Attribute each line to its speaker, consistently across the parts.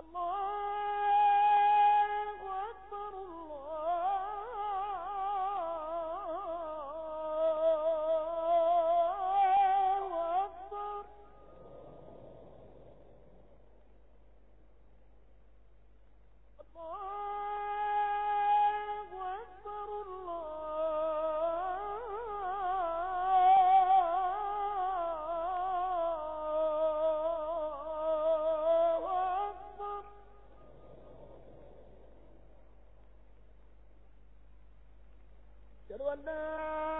Speaker 1: الله چلو اللہ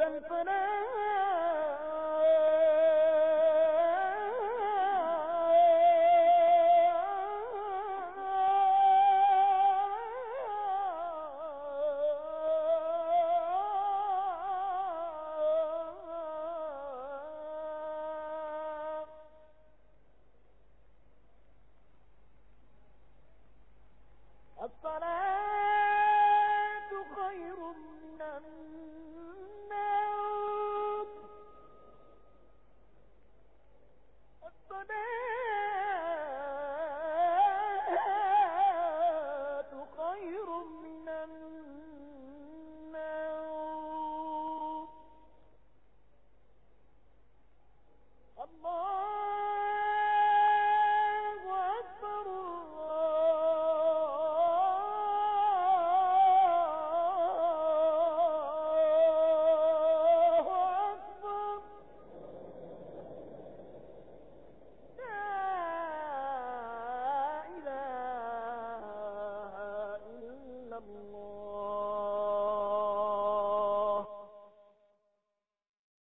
Speaker 1: And finish.